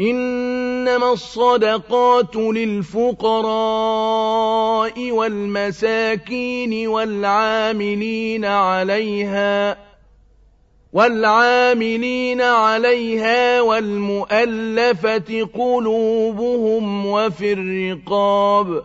إنما الصدقات للفقراء والمساكين والعاملين عليها والعاملين عليها والمؤلفة قلوبهم وفي الرقاب